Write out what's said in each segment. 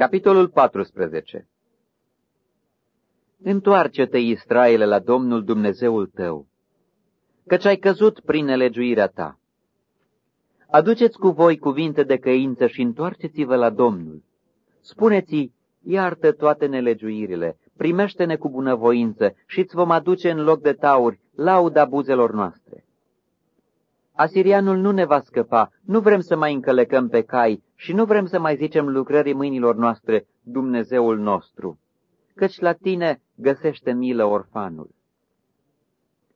Capitolul 14 Întoarce-te, Israele, la Domnul Dumnezeul tău, căci ai căzut prin nelegiuirea ta. Aduceți cu voi cuvinte de căință și întoarceți-vă la Domnul. Spuneți-i, iartă toate nelegiuirile, primește-ne cu bunăvoință și îți vom aduce în loc de tauri lauda buzelor noastre. Asirianul nu ne va scăpa, nu vrem să mai încălecăm pe cai și nu vrem să mai zicem lucrării mâinilor noastre, Dumnezeul nostru, căci la tine găsește milă orfanul.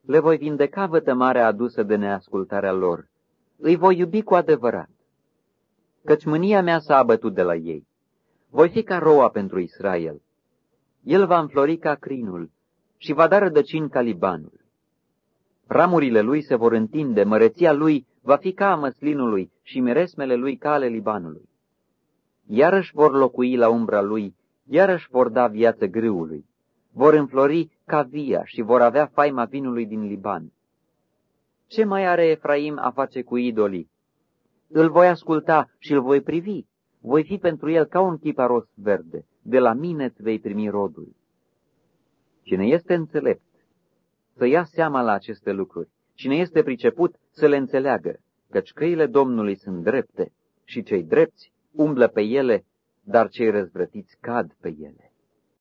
Le voi vindeca vătămarea adusă de neascultarea lor, îi voi iubi cu adevărat, căci mânia mea s-a abătut de la ei. Voi fi ca roa pentru Israel. El va înflori ca crinul și va da rădăcini ca Libanul. Ramurile lui se vor întinde, măreția lui va fi ca a măslinului și miresmele lui ca ale Libanului. Iarăși vor locui la umbra lui, iarăși vor da viață grâului. Vor înflori ca via și vor avea faima vinului din Liban. Ce mai are Efraim a face cu idolii? Îl voi asculta și îl voi privi. Voi fi pentru el ca un chiparos verde. De la mine îți vei primi rodul. Cine este înțelept, să ia seama la aceste lucruri. Cine este priceput, să le înțeleagă, căci căile Domnului sunt drepte și cei drepți umblă pe ele, dar cei răzvrătiți cad pe ele.